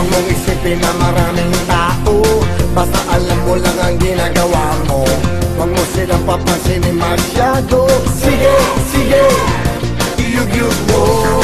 Huwag mong isipin na maraming tao. Basta alam mo lang ang ginagawa mo. Huwag mo silang papansinin masyado. Sige, sige, iyog-yog mo.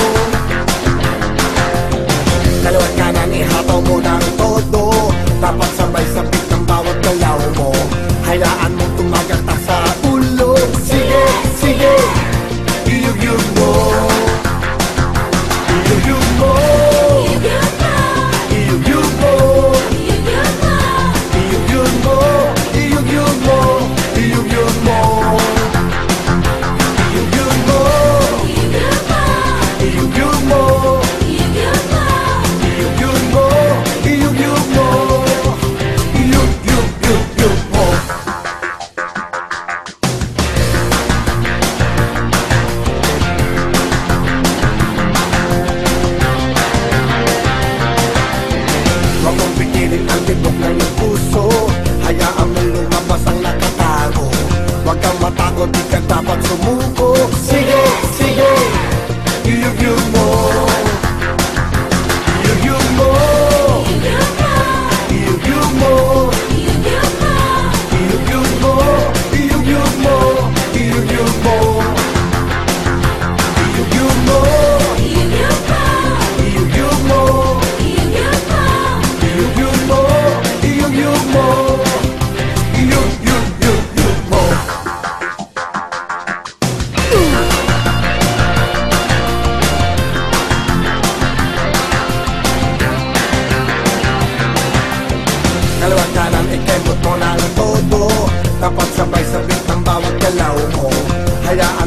Tutok na yung puso Hayaan mo lumabas ang nakatago. Huwag kang matakot, di ka dapat sumuko. Kapag sabay sa bitang bawat galaw mo. Hayaan